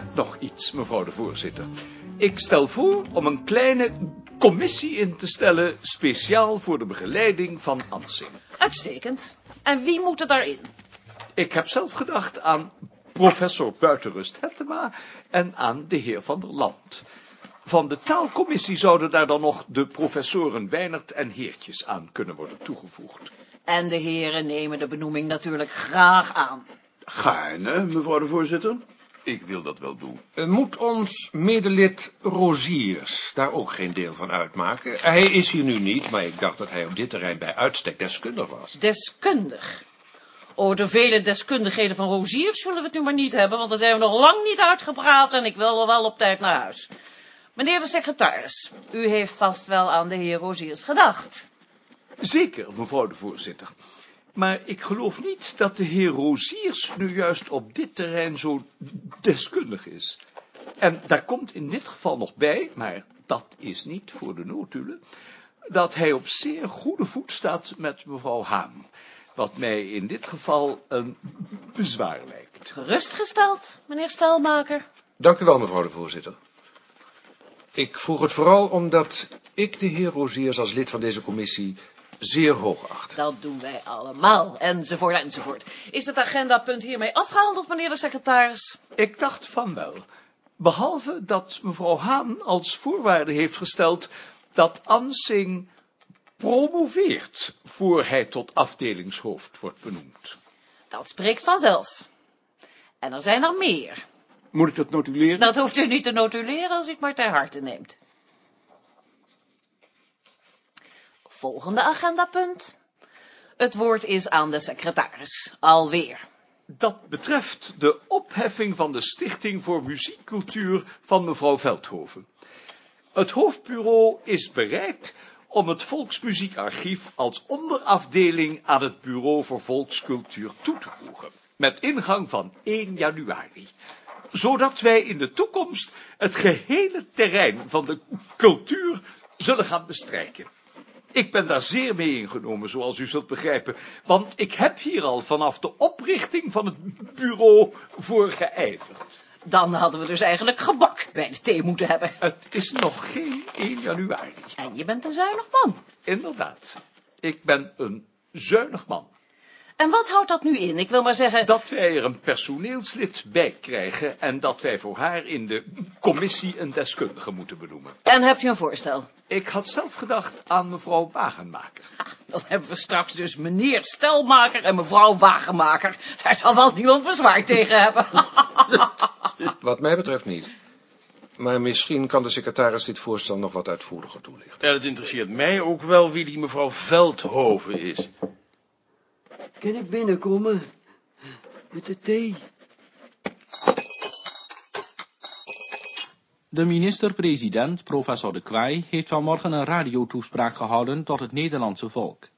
heb nog iets, mevrouw de voorzitter. Ik stel voor om een kleine commissie in te stellen... speciaal voor de begeleiding van Ansing. Uitstekend. En wie moet er daarin? Ik heb zelf gedacht aan professor Buitenrust Hettema... en aan de heer Van der Land. Van de taalcommissie zouden daar dan nog de professoren Weinert en Heertjes aan kunnen worden toegevoegd. En de heren nemen de benoeming natuurlijk graag aan. Gaarne, mevrouw de voorzitter. Ik wil dat wel doen. Eh, Moet ons medelid Roziers daar ook geen deel van uitmaken? Hij is hier nu niet, maar ik dacht dat hij op dit terrein bij uitstek deskundig was. Deskundig. Over de vele deskundigheden van Roziers zullen we het nu maar niet hebben, want daar zijn we nog lang niet uitgepraat en ik wil wel op tijd naar huis. Meneer de secretaris, u heeft vast wel aan de heer Roziers gedacht. Zeker, mevrouw de voorzitter. Maar ik geloof niet dat de heer Roziers nu juist op dit terrein zo deskundig is. En daar komt in dit geval nog bij, maar dat is niet voor de notulen, dat hij op zeer goede voet staat met mevrouw Haan. Wat mij in dit geval een bezwaar lijkt. Gerustgesteld, meneer Stelmaker. Dank u wel, mevrouw de voorzitter. Ik vroeg het vooral omdat ik de heer Roziers als lid van deze commissie zeer hoog acht. Dat doen wij allemaal, enzovoort, enzovoort. Is het agendapunt hiermee afgehandeld, meneer de secretaris? Ik dacht van wel. Behalve dat mevrouw Haan als voorwaarde heeft gesteld dat Ansing promoveert voor hij tot afdelingshoofd wordt benoemd. Dat spreekt vanzelf. En er zijn er meer. Moet ik dat notuleren? Dat hoeft u niet te notuleren als u het maar ter harte neemt. Volgende agendapunt. Het woord is aan de secretaris. Alweer. Dat betreft de opheffing van de Stichting voor Muziekcultuur van mevrouw Veldhoven. Het hoofdbureau is bereid om het Volksmuziekarchief als onderafdeling aan het Bureau voor Volkscultuur toe te voegen, met ingang van 1 januari, zodat wij in de toekomst het gehele terrein van de cultuur zullen gaan bestrijken. Ik ben daar zeer mee ingenomen, zoals u zult begrijpen, want ik heb hier al vanaf de oprichting van het bureau voor geijverd. Dan hadden we dus eigenlijk gebak bij de thee moeten hebben. Het is nog geen 1 januari. En je bent een zuinig man. Inderdaad, ik ben een zuinig man. En wat houdt dat nu in? Ik wil maar zeggen... Dat wij er een personeelslid bij krijgen en dat wij voor haar in de commissie een deskundige moeten benoemen. En hebt u een voorstel? Ik had zelf gedacht aan mevrouw Wagenmaker. Dan hebben we straks dus meneer Stelmaker en mevrouw Wagenmaker. Daar zal wel niemand bezwaar tegen hebben. Wat mij betreft niet. Maar misschien kan de secretaris dit voorstel nog wat uitvoeriger toelichten. Ja, het interesseert mij ook wel wie die mevrouw Veldhoven is. Kan ik binnenkomen? Met de thee? De minister-president, professor De Kwaai, heeft vanmorgen een radiotoespraak gehouden tot het Nederlandse volk.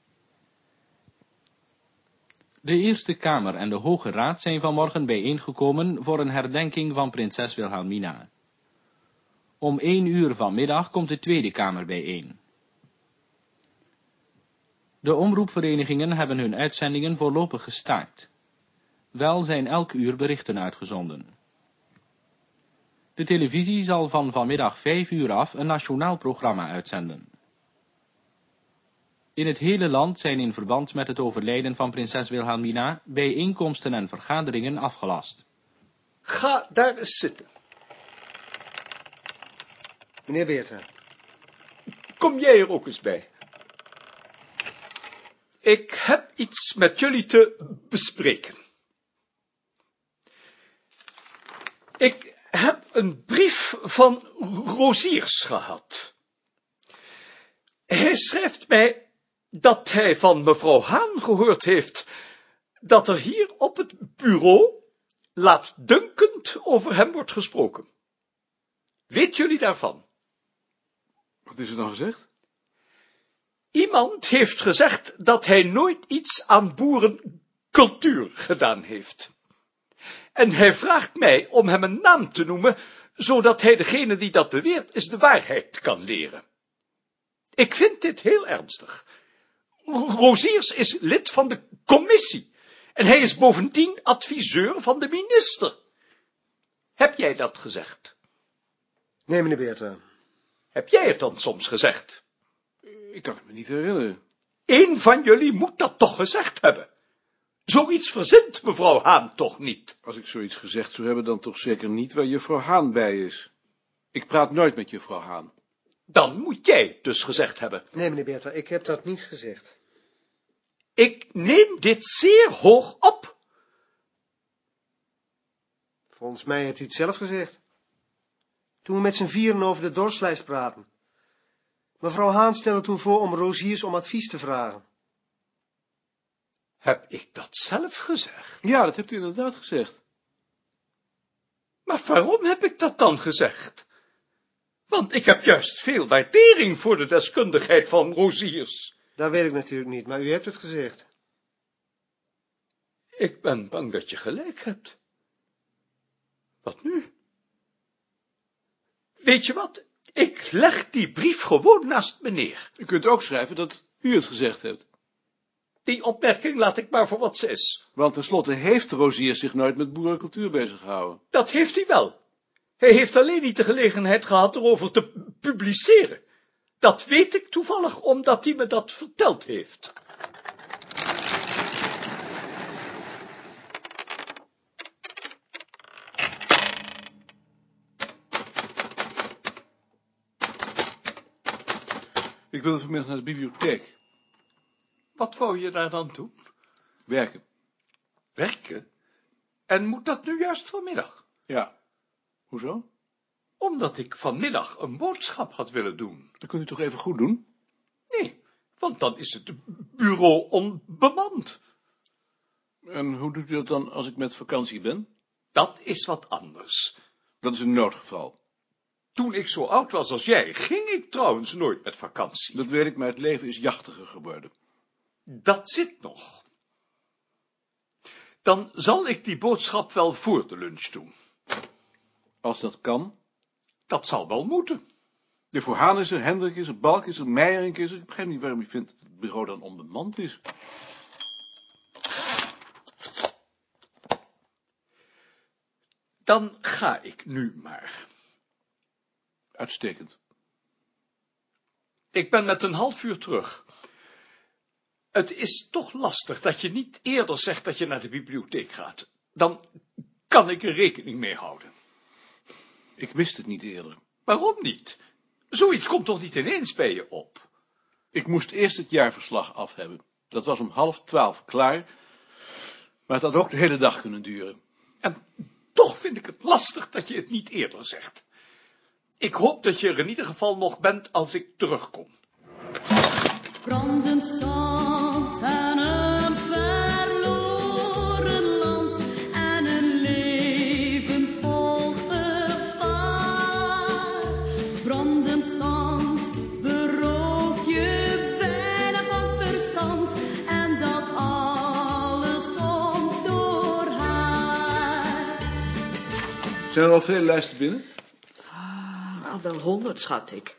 De Eerste Kamer en de Hoge Raad zijn vanmorgen bijeengekomen voor een herdenking van prinses Wilhelmina. Om één uur vanmiddag komt de Tweede Kamer bijeen. De omroepverenigingen hebben hun uitzendingen voorlopig gestaakt. Wel zijn elk uur berichten uitgezonden. De televisie zal van vanmiddag vijf uur af een nationaal programma uitzenden. In het hele land zijn in verband met het overlijden van prinses Wilhelmina bijeenkomsten en vergaderingen afgelast. Ga daar eens zitten. Meneer Beerta. Kom jij er ook eens bij. Ik heb iets met jullie te bespreken. Ik heb een brief van Roziers gehad. Hij schrijft mij dat hij van mevrouw Haan gehoord heeft dat er hier op het bureau laatdunkend over hem wordt gesproken. Weet jullie daarvan? Wat is er dan gezegd? Iemand heeft gezegd dat hij nooit iets aan boerencultuur gedaan heeft. En hij vraagt mij om hem een naam te noemen, zodat hij degene die dat beweert eens de waarheid kan leren. Ik vind dit heel ernstig. Roziers is lid van de commissie en hij is bovendien adviseur van de minister. Heb jij dat gezegd? Nee, meneer Beerta. Heb jij het dan soms gezegd? Ik kan het me niet herinneren. Eén van jullie moet dat toch gezegd hebben. Zoiets verzint mevrouw Haan toch niet? Als ik zoiets gezegd zou hebben, dan toch zeker niet waar juffrouw Haan bij is. Ik praat nooit met juffrouw Haan. Dan moet jij het dus gezegd hebben. Nee, meneer Beerta, ik heb dat niet gezegd. Ik neem dit zeer hoog op. Volgens mij hebt u het zelf gezegd. Toen we met z'n vieren over de dorslijst praten. Mevrouw Haan stelde toen voor om Roziers om advies te vragen. Heb ik dat zelf gezegd? Ja, dat hebt u inderdaad gezegd. Maar waarom heb ik dat dan gezegd? Want ik heb juist veel waardering voor de deskundigheid van Roziers. Dat weet ik natuurlijk niet, maar u hebt het gezegd. Ik ben bang dat je gelijk hebt. Wat nu? Weet je wat? Ik leg die brief gewoon naast me neer. U kunt ook schrijven dat u het gezegd hebt. Die opmerking laat ik maar voor wat ze is. Want tenslotte heeft Rozier zich nooit met boerencultuur bezig gehouden. Dat heeft hij wel. Hij heeft alleen niet de gelegenheid gehad erover te publiceren. Dat weet ik toevallig omdat hij me dat verteld heeft. Ik wilde vanmiddag naar de bibliotheek. Wat wou je daar dan doen? Werken. Werken? En moet dat nu juist vanmiddag? Ja. Hoezo? Omdat ik vanmiddag een boodschap had willen doen. Dat kunt u toch even goed doen? Nee, want dan is het bureau onbemand. En hoe doet u dat dan als ik met vakantie ben? Dat is wat anders. Dat is een noodgeval. Toen ik zo oud was als jij, ging ik trouwens nooit met vakantie. Dat weet ik, maar het leven is jachtiger geworden. Dat zit nog. Dan zal ik die boodschap wel voor de lunch doen. Als dat kan. Dat zal wel moeten. De Voorhaan is er, Hendrik is er, Balk is er, Meijerink is er. Ik begrijp niet waarom u vindt dat het bureau dan onbemand is. Dan ga ik nu maar. Uitstekend. Ik ben met een half uur terug. Het is toch lastig dat je niet eerder zegt dat je naar de bibliotheek gaat. Dan kan ik er rekening mee houden. Ik wist het niet eerder. Waarom niet? Zoiets komt toch niet ineens bij je op? Ik moest eerst het jaarverslag af hebben. Dat was om half twaalf klaar, maar het had ook de hele dag kunnen duren. En toch vind ik het lastig dat je het niet eerder zegt. Ik hoop dat je er in ieder geval nog bent als ik terugkom. Brandend zand en een verloren land en een leven vol gevaar. Brandend zand berooft je bijna van verstand en dat alles komt door haar. Zijn er al veel lijsten binnen? Wel honderd, schat ik.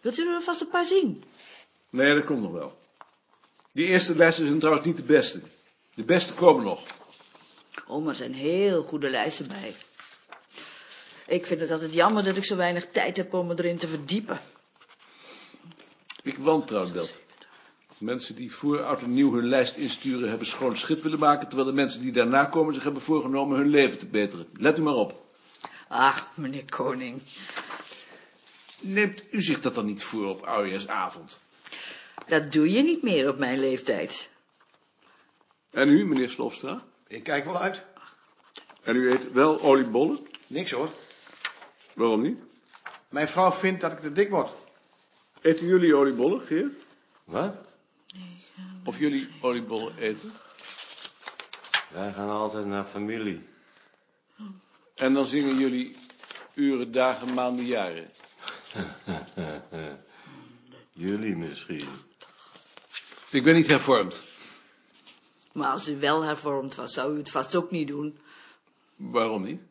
Wilt u er vast een paar zien? Nee, dat komt nog wel. Die eerste lijsten zijn trouwens niet de beste. De beste komen nog. Oh, maar er zijn heel goede lijsten bij. Ik vind het altijd jammer dat ik zo weinig tijd heb om me erin te verdiepen. Ik wantrouw dat. Mensen die voor oud en nieuw hun lijst insturen hebben schoon schip willen maken, terwijl de mensen die daarna komen zich hebben voorgenomen hun leven te beteren. Let u maar op. Ach, meneer Koning. Neemt u zich dat dan niet voor op oudejaarsavond? Dat doe je niet meer op mijn leeftijd. En u, meneer Slofstra? Ik kijk wel uit. En u eet wel oliebollen? Niks hoor. Waarom niet? Mijn vrouw vindt dat ik te dik word. Eten jullie oliebollen, Geert? Wat? Of jullie oliebollen eten? Wij gaan altijd naar familie. En dan zingen jullie uren, dagen, maanden, jaren. Jullie misschien. Ik ben niet hervormd. Maar als u wel hervormd was, zou u het vast ook niet doen. Waarom niet?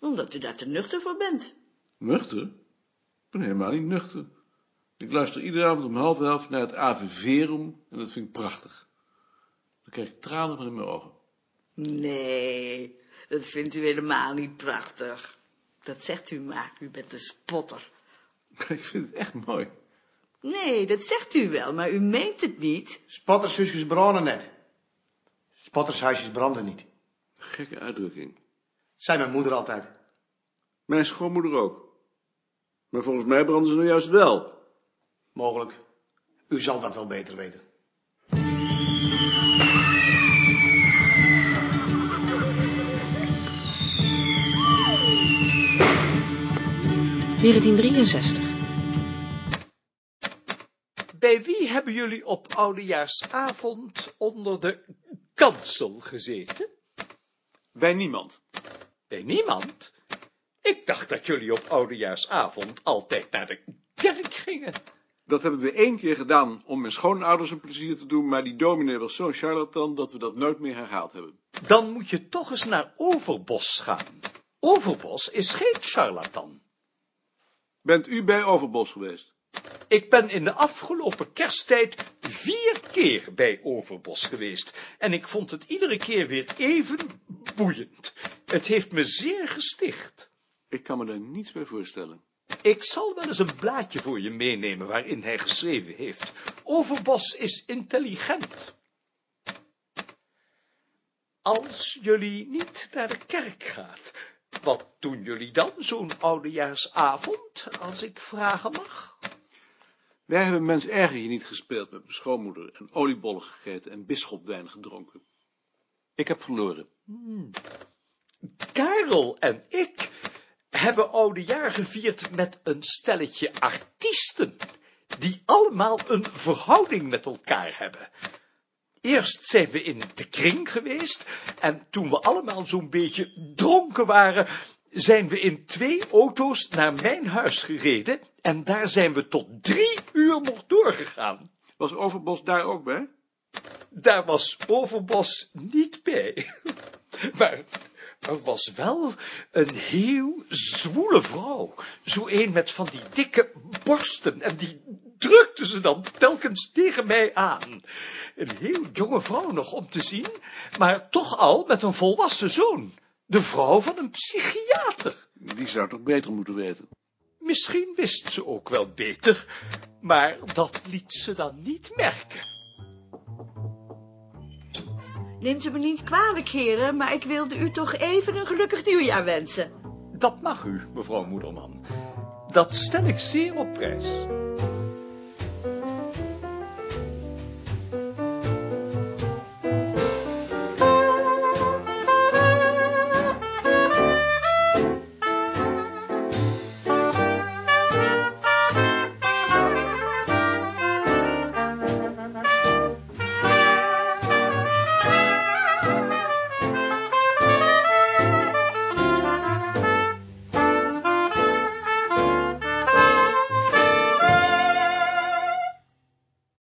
Omdat u daar te nuchter voor bent. Nuchter? Ik ben helemaal niet nuchter. Ik luister iedere avond om half elf naar het Ave Verum en dat vind ik prachtig. Dan krijg ik tranen van in mijn ogen. Nee, dat vindt u helemaal niet prachtig. Dat zegt u maar, u bent een spotter. Ik vind het echt mooi. Nee, dat zegt u wel, maar u meent het niet. Spottershuisjes branden net. Spottershuisjes branden niet. Gekke uitdrukking. Zei mijn moeder altijd. Mijn schoonmoeder ook. Maar volgens mij branden ze nou juist wel. Mogelijk. U zal dat wel beter weten. Bij wie hebben jullie op oudejaarsavond onder de kansel gezeten? Bij niemand. Bij niemand? Ik dacht dat jullie op oudejaarsavond altijd naar de kerk gingen. Dat hebben we één keer gedaan om mijn schoonouders een plezier te doen, maar die dominee was zo'n charlatan dat we dat nooit meer herhaald hebben. Dan moet je toch eens naar Overbos gaan. Overbos is geen charlatan. Bent u bij Overbos geweest? Ik ben in de afgelopen kersttijd vier keer bij Overbos geweest en ik vond het iedere keer weer even boeiend. Het heeft me zeer gesticht. Ik kan me daar niets bij voorstellen. Ik zal wel eens een blaadje voor je meenemen waarin hij geschreven heeft. Overbos is intelligent. Als jullie niet naar de kerk gaat, wat doen jullie dan zo'n oudejaarsavond, als ik vragen mag? Wij hebben mens erger hier niet gespeeld met mijn schoonmoeder en oliebollen gegeten en bisschopwijn gedronken. Ik heb verloren. Karel en ik hebben oudejaar gevierd met een stelletje artiesten, die allemaal een verhouding met elkaar hebben. Eerst zijn we in de kring geweest, en toen we allemaal zo'n beetje dronken waren, zijn we in twee auto's naar mijn huis gereden, en daar zijn we tot drie uur nog doorgegaan. Was Overbos daar ook bij? Daar was Overbos niet bij. Maar er was wel een heel zwoele vrouw. Zo een met van die dikke borsten. En die drukte ze dan telkens tegen mij aan. Een heel jonge vrouw nog om te zien, maar toch al met een volwassen zoon. De vrouw van een psychiater. Die zou toch beter moeten weten. Misschien wist ze ook wel beter, maar dat liet ze dan niet merken. Neemt u me niet kwalijk, heren, maar ik wilde u toch even een gelukkig nieuwjaar wensen. Dat mag u, mevrouw Moederman. Dat stel ik zeer op prijs.